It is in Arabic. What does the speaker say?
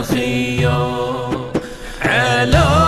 الخيام على